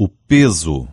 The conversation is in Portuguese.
o peso.